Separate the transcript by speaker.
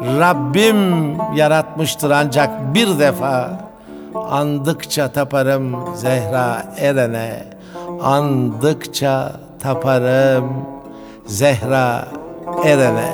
Speaker 1: Rabbim yaratmıştır ancak bir defa. Andıkça taparım Zehra Eren'e. Andıkça taparım Zehra Eren'e.